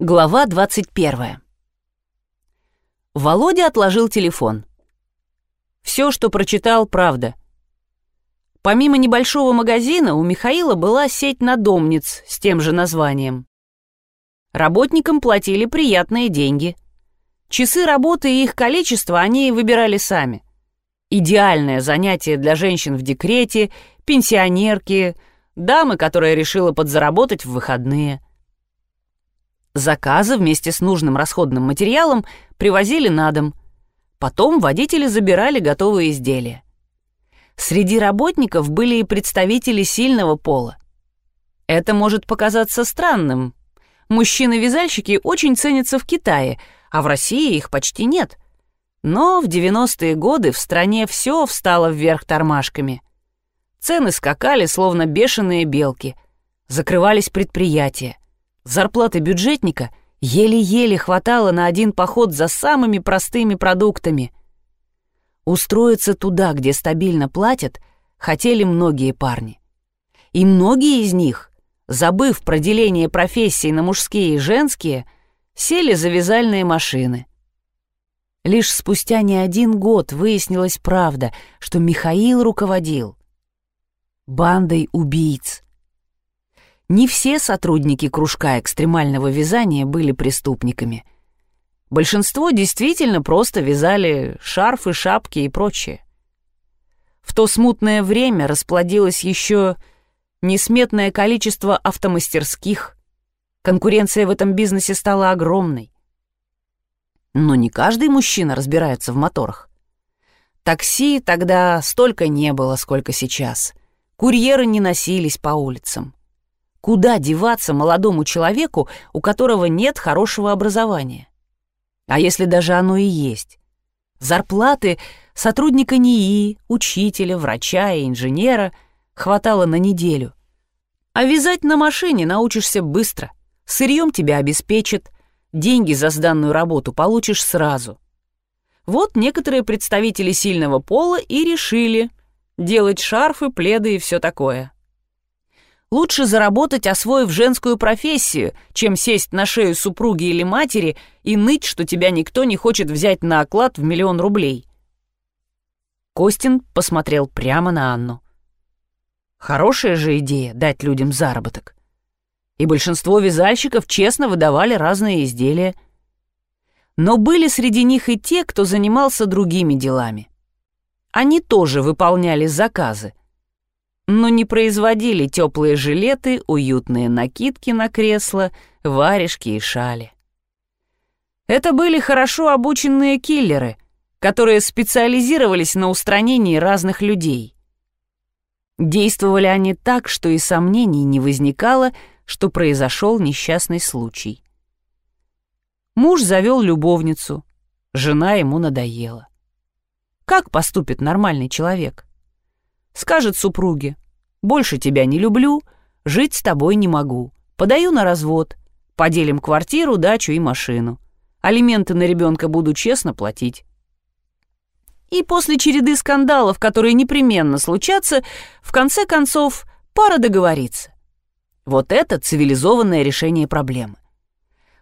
Глава 21. Володя отложил телефон. Все, что прочитал, правда. Помимо небольшого магазина, у Михаила была сеть надомниц с тем же названием. Работникам платили приятные деньги. Часы работы и их количество они выбирали сами. Идеальное занятие для женщин в декрете, пенсионерки, дамы, которая решила подзаработать в выходные – Заказы вместе с нужным расходным материалом привозили на дом. Потом водители забирали готовые изделия. Среди работников были и представители сильного пола. Это может показаться странным. Мужчины-вязальщики очень ценятся в Китае, а в России их почти нет. Но в 90-е годы в стране все встало вверх тормашками. Цены скакали, словно бешеные белки. Закрывались предприятия. Зарплаты бюджетника еле-еле хватало на один поход за самыми простыми продуктами. Устроиться туда, где стабильно платят, хотели многие парни. И многие из них, забыв про деление профессий на мужские и женские, сели за вязальные машины. Лишь спустя не один год выяснилась правда, что Михаил руководил бандой убийц. Не все сотрудники кружка экстремального вязания были преступниками. Большинство действительно просто вязали шарфы, шапки и прочее. В то смутное время расплодилось еще несметное количество автомастерских. Конкуренция в этом бизнесе стала огромной. Но не каждый мужчина разбирается в моторах. Такси тогда столько не было, сколько сейчас. Курьеры не носились по улицам. Куда деваться молодому человеку, у которого нет хорошего образования? А если даже оно и есть? Зарплаты сотрудника НИИ, учителя, врача и инженера хватало на неделю. А вязать на машине научишься быстро. Сырьем тебя обеспечат, деньги за сданную работу получишь сразу. Вот некоторые представители сильного пола и решили делать шарфы, пледы и все такое. Лучше заработать, освоив женскую профессию, чем сесть на шею супруги или матери и ныть, что тебя никто не хочет взять на оклад в миллион рублей. Костин посмотрел прямо на Анну. Хорошая же идея дать людям заработок. И большинство вязальщиков честно выдавали разные изделия. Но были среди них и те, кто занимался другими делами. Они тоже выполняли заказы — но не производили теплые жилеты, уютные накидки на кресла, варежки и шали. Это были хорошо обученные киллеры, которые специализировались на устранении разных людей. Действовали они так, что и сомнений не возникало, что произошел несчастный случай. Муж завел любовницу, жена ему надоела. Как поступит нормальный человек? Скажет супруге, «Больше тебя не люблю, жить с тобой не могу, подаю на развод, поделим квартиру, дачу и машину. Алименты на ребенка буду честно платить». И после череды скандалов, которые непременно случатся, в конце концов пара договорится. Вот это цивилизованное решение проблемы.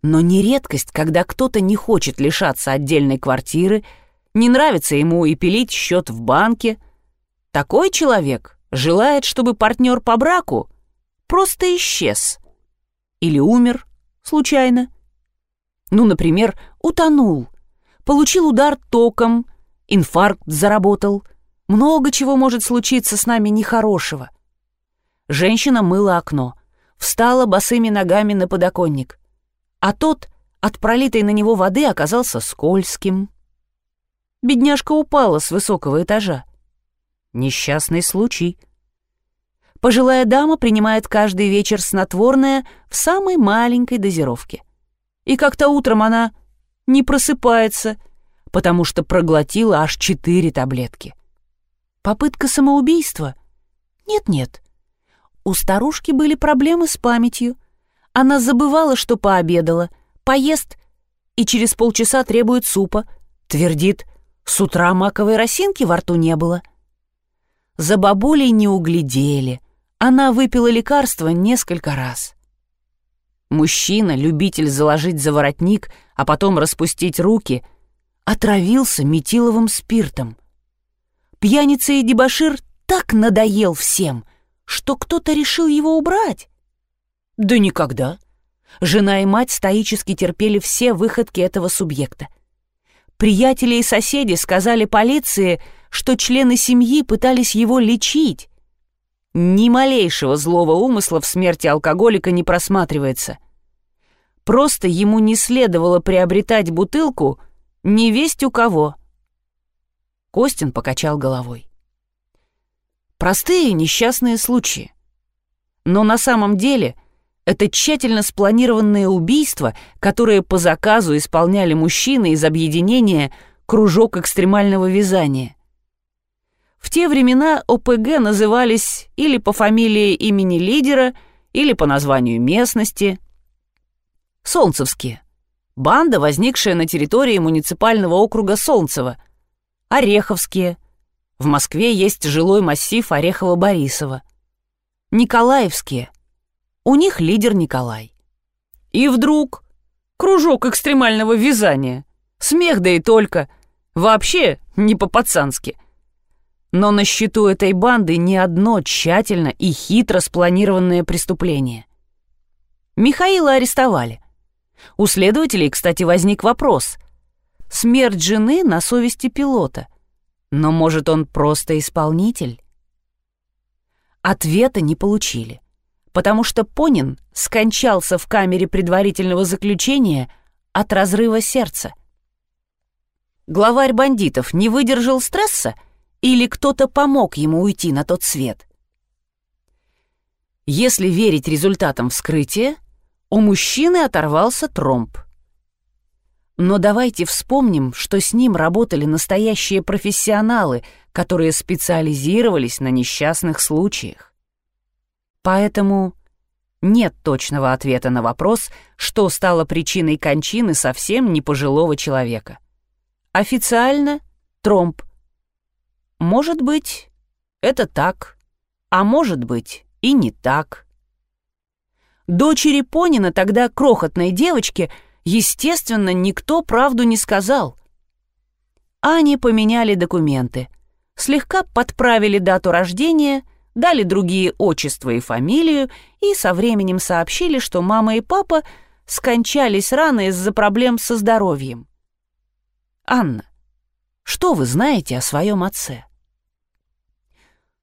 Но не редкость, когда кто-то не хочет лишаться отдельной квартиры, не нравится ему и пилить счет в банке – такой человек желает, чтобы партнер по браку просто исчез. Или умер случайно. Ну, например, утонул, получил удар током, инфаркт заработал. Много чего может случиться с нами нехорошего. Женщина мыла окно, встала босыми ногами на подоконник, а тот от пролитой на него воды оказался скользким. Бедняжка упала с высокого этажа. Несчастный случай. Пожилая дама принимает каждый вечер снотворное в самой маленькой дозировке. И как-то утром она не просыпается, потому что проглотила аж четыре таблетки. Попытка самоубийства? Нет-нет. У старушки были проблемы с памятью. Она забывала, что пообедала, поест и через полчаса требует супа. Твердит, с утра маковой росинки во рту не было — за бабулей не углядели. Она выпила лекарство несколько раз. Мужчина, любитель заложить за воротник, а потом распустить руки, отравился метиловым спиртом. Пьяница и дебошир так надоел всем, что кто-то решил его убрать. Да никогда. Жена и мать стоически терпели все выходки этого субъекта. Приятели и соседи сказали полиции, что члены семьи пытались его лечить. Ни малейшего злого умысла в смерти алкоголика не просматривается. Просто ему не следовало приобретать бутылку не весть у кого. Костин покачал головой. Простые несчастные случаи. Но на самом деле – это тщательно спланированное убийство, которое по заказу исполняли мужчины из объединения «Кружок экстремального вязания». В те времена ОПГ назывались или по фамилии имени лидера, или по названию местности. Солнцевские. Банда, возникшая на территории муниципального округа Солнцево. Ореховские. В Москве есть жилой массив Орехово-Борисово. Николаевские – у них лидер Николай. И вдруг кружок экстремального вязания. Смех да и только. Вообще не по-пацански. Но на счету этой банды не одно тщательно и хитро спланированное преступление. Михаила арестовали. У следователей, кстати, возник вопрос. Смерть жены на совести пилота. Но, может, он просто исполнитель? Ответа не получили потому что Понин скончался в камере предварительного заключения от разрыва сердца. Главарь бандитов не выдержал стресса или кто-то помог ему уйти на тот свет? Если верить результатам вскрытия, у мужчины оторвался тромб. Но давайте вспомним, что с ним работали настоящие профессионалы, которые специализировались на несчастных случаях. Поэтому нет точного ответа на вопрос, что стало причиной кончины совсем не пожилого человека. Официально — тромб. Может быть, это так, а может быть и не так. Дочери Понина, тогда крохотной девочке, естественно, никто правду не сказал. Они поменяли документы, слегка подправили дату рождения — дали другие отчество и фамилию и со временем сообщили, что мама и папа скончались рано из-за проблем со здоровьем. «Анна, что вы знаете о своем отце?»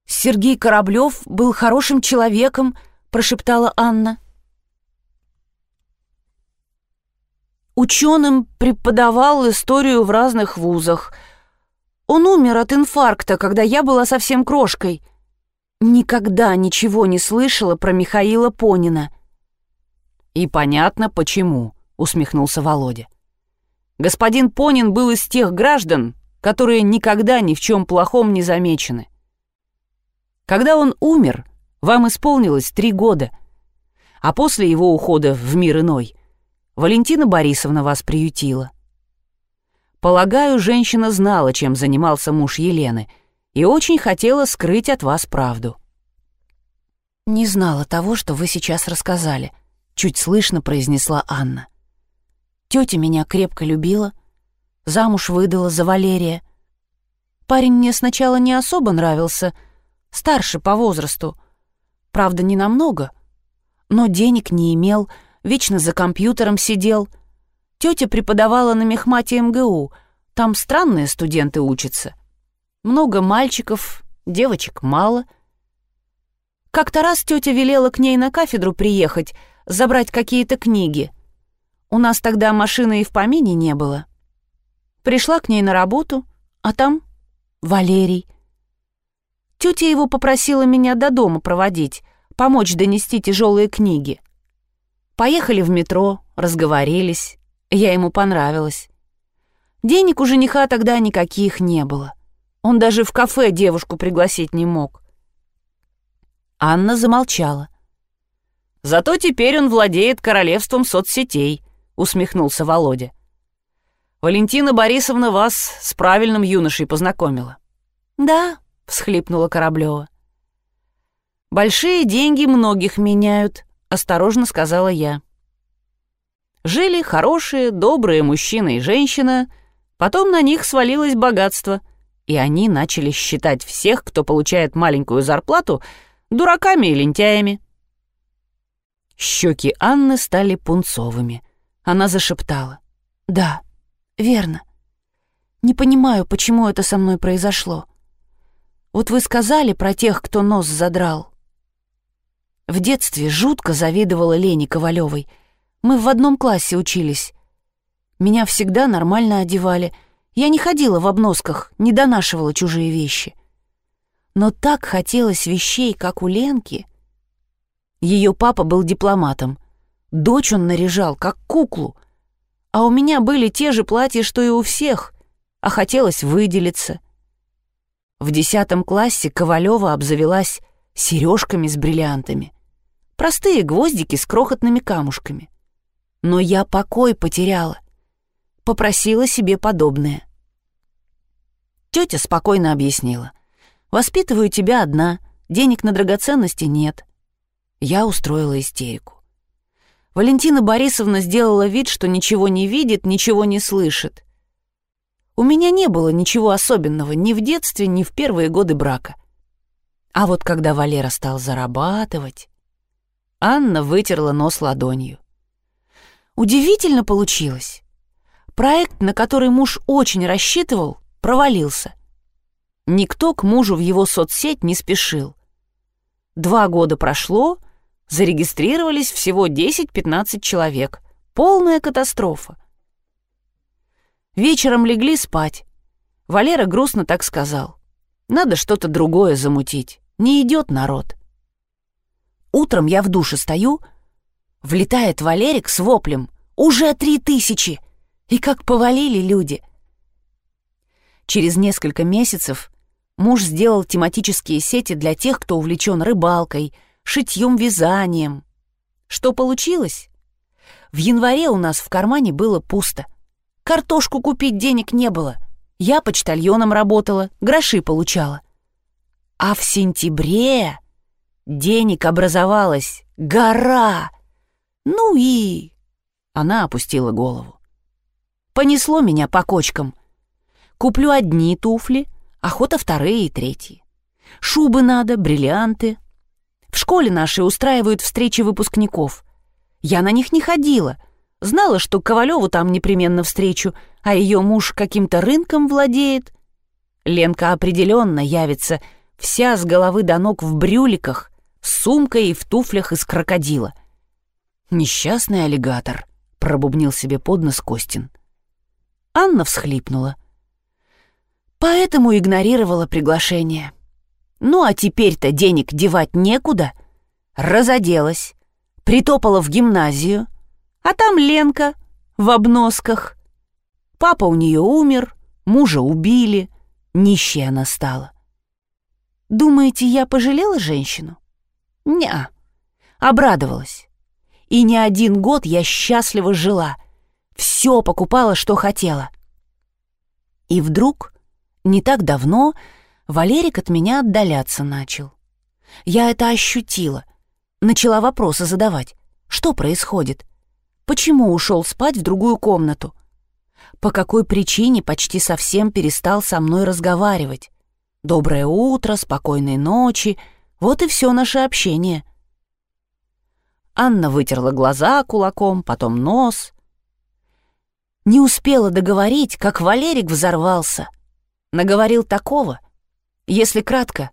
«Сергей Кораблев был хорошим человеком», — прошептала Анна. Ученым преподавал историю в разных вузах. Он умер от инфаркта, когда я была совсем крошкой — Никогда ничего не слышала про Михаила Понина. «И понятно, почему», — усмехнулся Володя. «Господин Понин был из тех граждан, которые никогда ни в чем плохом не замечены. Когда он умер, вам исполнилось три года, а после его ухода в мир иной Валентина Борисовна вас приютила. Полагаю, женщина знала, чем занимался муж Елены — и очень хотела скрыть от вас правду». «Не знала того, что вы сейчас рассказали», — чуть слышно произнесла Анна. «Тетя меня крепко любила, замуж выдала за Валерия. Парень мне сначала не особо нравился, старше по возрасту, правда, не намного, но денег не имел, вечно за компьютером сидел. Тетя преподавала на мехмате МГУ, там странные студенты учатся. Много мальчиков, девочек мало. Как-то раз тетя велела к ней на кафедру приехать, забрать какие-то книги. У нас тогда машины и в помине не было. Пришла к ней на работу, а там Валерий. Тетя его попросила меня до дома проводить, помочь донести тяжелые книги. Поехали в метро, разговорились. Я ему понравилась. Денег у жениха тогда никаких не было. Он даже в кафе девушку пригласить не мог. Анна замолчала. «Зато теперь он владеет королевством соцсетей», — усмехнулся Володя. «Валентина Борисовна вас с правильным юношей познакомила». «Да», — всхлипнула Кораблева. «Большие деньги многих меняют», — осторожно сказала я. Жили хорошие, добрые мужчина и женщина, потом на них свалилось богатство, и они начали считать всех, кто получает маленькую зарплату, дураками и лентяями. Щеки Анны стали пунцовыми. Она зашептала. «Да, верно. Не понимаю, почему это со мной произошло. Вот вы сказали про тех, кто нос задрал. В детстве жутко завидовала Лене Ковалевой. Мы в одном классе учились. Меня всегда нормально одевали. Я не ходила в обносках, не донашивала чужие вещи. Но так хотелось вещей, как у Ленки. Ее папа был дипломатом. Дочь он наряжал, как куклу. А у меня были те же платья, что и у всех, а хотелось выделиться. В десятом классе Ковалева обзавелась сережками с бриллиантами. Простые гвоздики с крохотными камушками. Но я покой потеряла. Попросила себе подобное. Тетя спокойно объяснила. «Воспитываю тебя одна, денег на драгоценности нет». Я устроила истерику. Валентина Борисовна сделала вид, что ничего не видит, ничего не слышит. У меня не было ничего особенного ни в детстве, ни в первые годы брака. А вот когда Валера стал зарабатывать... Анна вытерла нос ладонью. Удивительно получилось. Проект, на который муж очень рассчитывал, провалился. Никто к мужу в его соцсеть не спешил. Два года прошло, зарегистрировались всего 10-15 человек. Полная катастрофа. Вечером легли спать. Валера грустно так сказал. Надо что-то другое замутить. Не идет народ. Утром я в душе стою, влетает Валерик с воплем. Уже три тысячи! И как повалили люди. Через несколько месяцев муж сделал тематические сети для тех, кто увлечен рыбалкой, шитьем, вязанием. Что получилось? В январе у нас в кармане было пусто. Картошку купить денег не было. Я почтальоном работала, гроши получала. А в сентябре Денег образовалась гора. Ну и... Она опустила голову. Понесло меня по кочкам. Куплю одни туфли, охота вторые и третьи. Шубы надо, бриллианты. В школе нашей устраивают встречи выпускников. Я на них не ходила. Знала, что Ковалеву там непременно встречу, а ее муж каким-то рынком владеет. Ленка определенно явится, вся с головы до ног в брюликах, с сумкой и в туфлях из крокодила. «Несчастный аллигатор», — пробубнил себе под нос Костин. Анна всхлипнула. Поэтому игнорировала приглашение. Ну а теперь-то денег девать некуда. Разоделась, притопала в гимназию, а там Ленка в обносках. Папа у нее умер, мужа убили, нищая она стала. Думаете, я пожалела женщину? Неа. Обрадовалась. И не один год я счастливо жила. Все покупала, что хотела. И вдруг, не так давно, Валерик от меня отдаляться начал. Я это ощутила. Начала вопросы задавать. Что происходит? Почему ушел спать в другую комнату? По какой причине почти совсем перестал со мной разговаривать? Доброе утро, спокойной ночи — вот и все наше общение. Анна вытерла глаза кулаком, потом нос. Не успела договорить, как Валерик взорвался. Наговорил такого. Если кратко,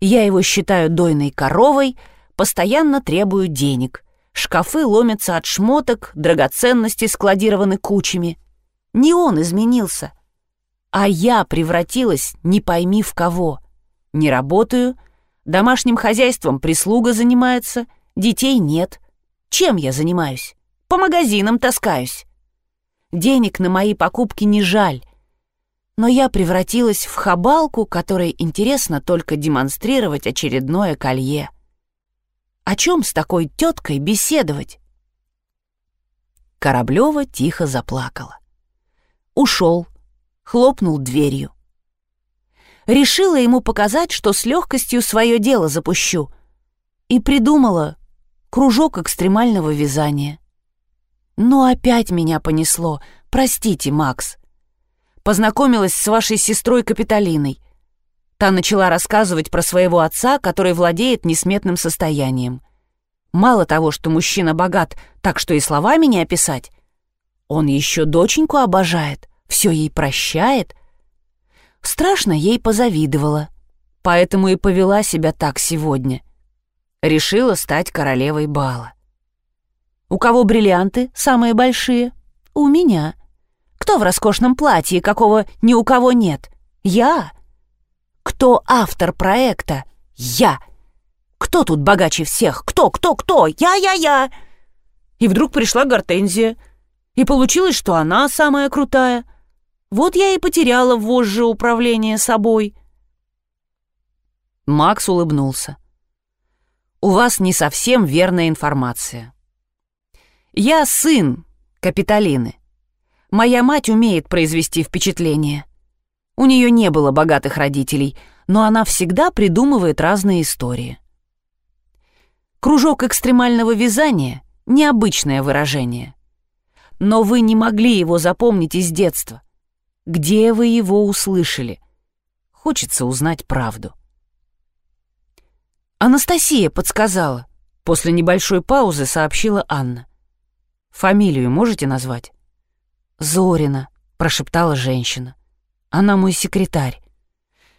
я его считаю дойной коровой, постоянно требую денег. Шкафы ломятся от шмоток, драгоценности складированы кучами. Не он изменился, а я превратилась не пойми в кого. Не работаю, Домашним хозяйством прислуга занимается, детей нет. Чем я занимаюсь? По магазинам таскаюсь. Денег на мои покупки не жаль. Но я превратилась в хабалку, которой интересно только демонстрировать очередное колье. О чем с такой теткой беседовать? Кораблева тихо заплакала. Ушел, хлопнул дверью решила ему показать, что с легкостью свое дело запущу. И придумала кружок экстремального вязания. «Ну опять меня понесло. Простите, Макс. Познакомилась с вашей сестрой Капитолиной. Та начала рассказывать про своего отца, который владеет несметным состоянием. Мало того, что мужчина богат, так что и словами не описать. Он еще доченьку обожает, все ей прощает. Страшно ей позавидовала, поэтому и повела себя так сегодня. Решила стать королевой бала. У кого бриллианты самые большие? У меня. Кто в роскошном платье, какого ни у кого нет? Я. Кто автор проекта? Я. Кто тут богаче всех? Кто, кто, кто? Я-я-я. И вдруг пришла Гортензия. И получилось, что она самая крутая. Вот я и потеряла вожжи управления собой. Макс улыбнулся. «У вас не совсем верная информация. Я сын Капитолины. Моя мать умеет произвести впечатление. У нее не было богатых родителей, но она всегда придумывает разные истории. Кружок экстремального вязания — необычное выражение. Но вы не могли его запомнить из детства. Где вы его услышали? Хочется узнать правду. Анастасия подсказала. После небольшой паузы сообщила Анна. «Фамилию можете назвать?» «Зорина», — прошептала женщина. «Она мой секретарь.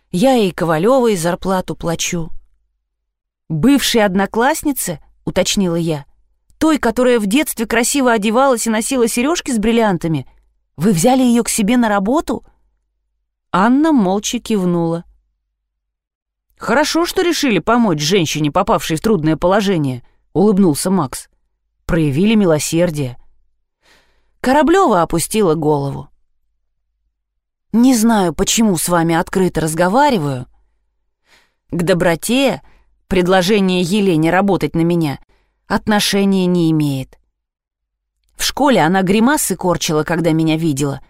Я ей Ковалевой зарплату плачу». «Бывшей однокласснице?» — уточнила я. «Той, которая в детстве красиво одевалась и носила сережки с бриллиантами? Вы взяли ее к себе на работу?» Анна молча кивнула. «Хорошо, что решили помочь женщине, попавшей в трудное положение», — улыбнулся Макс. «Проявили милосердие». Кораблева опустила голову. «Не знаю, почему с вами открыто разговариваю. К доброте предложение Елене работать на меня отношения не имеет. В школе она гримасы корчила, когда меня видела.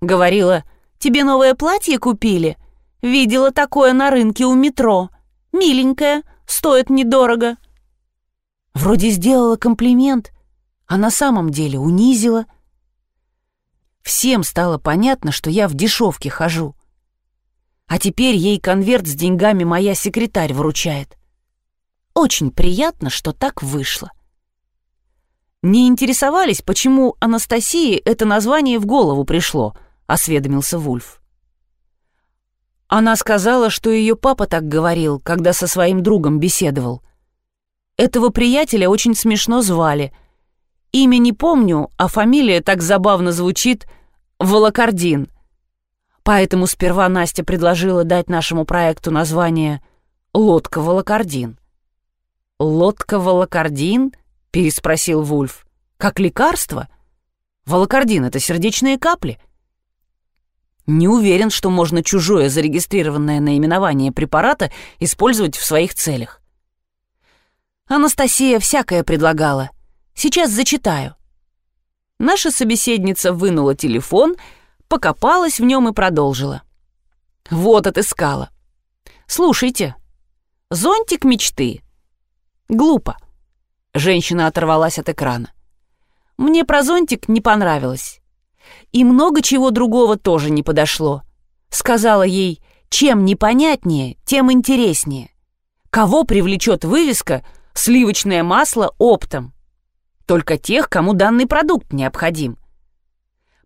Говорила, «Тебе новое платье купили? Видела такое на рынке у метро. Миленькое, стоит недорого». Вроде сделала комплимент, а на самом деле унизила. Всем стало понятно, что я в дешевке хожу. А теперь ей конверт с деньгами моя секретарь вручает. Очень приятно, что так вышло. Не интересовались, почему Анастасии это название в голову пришло, осведомился Вульф. Она сказала, что ее папа так говорил, когда со своим другом беседовал. Этого приятеля очень смешно звали — Имя не помню, а фамилия так забавно звучит «Волокордин». Поэтому сперва Настя предложила дать нашему проекту название «Лодка Волокордин». «Лодка Волокордин?» — переспросил Вульф. «Как лекарство? Волокордин — это сердечные капли». Не уверен, что можно чужое зарегистрированное наименование препарата использовать в своих целях. Анастасия всякое предлагала. Сейчас зачитаю». Наша собеседница вынула телефон, покопалась в нем и продолжила. «Вот отыскала. Слушайте. Зонтик мечты. Глупо». Женщина оторвалась от экрана. «Мне про зонтик не понравилось. И много чего другого тоже не подошло. Сказала ей, чем непонятнее, тем интереснее. Кого привлечет вывеска «Сливочное масло оптом»? Только тех, кому данный продукт необходим.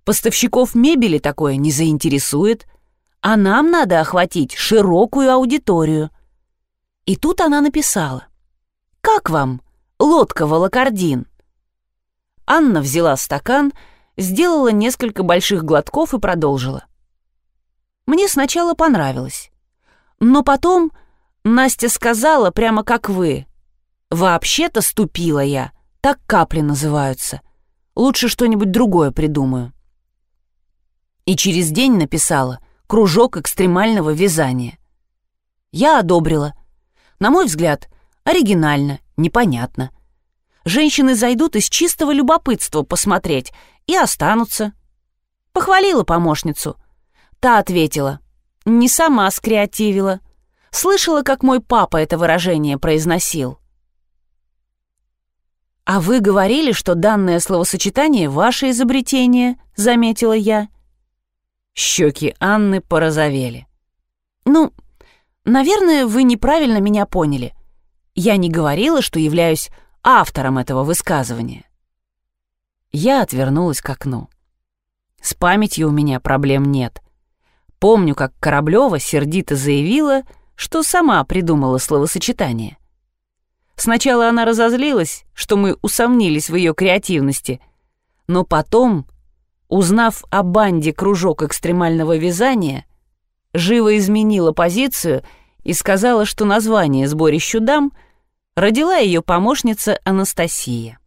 Поставщиков мебели такое не заинтересует, а нам надо охватить широкую аудиторию. И тут она написала. «Как вам, лодка Волокордин?» Анна взяла стакан, сделала несколько больших глотков и продолжила. Мне сначала понравилось. Но потом Настя сказала, прямо как вы. «Вообще-то ступила я. Так капли называются. Лучше что-нибудь другое придумаю. И через день написала «Кружок экстремального вязания». Я одобрила. На мой взгляд, оригинально, непонятно. Женщины зайдут из чистого любопытства посмотреть и останутся. Похвалила помощницу. Та ответила. Не сама скреативила. Слышала, как мой папа это выражение произносил. «А вы говорили, что данное словосочетание — ваше изобретение», — заметила я. Щеки Анны порозовели. «Ну, наверное, вы неправильно меня поняли. Я не говорила, что являюсь автором этого высказывания». Я отвернулась к окну. С памятью у меня проблем нет. Помню, как Кораблева сердито заявила, что сама придумала словосочетание. Сначала она разозлилась, что мы усомнились в ее креативности, но потом, узнав о банде «Кружок экстремального вязания», живо изменила позицию и сказала, что название «Сборищу дам» родила ее помощница Анастасия.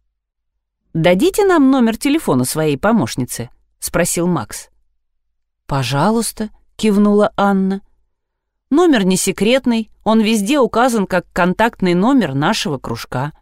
«Дадите нам номер телефона своей помощницы?» — спросил Макс. «Пожалуйста», — кивнула Анна. Номер не секретный, он везде указан как контактный номер нашего кружка.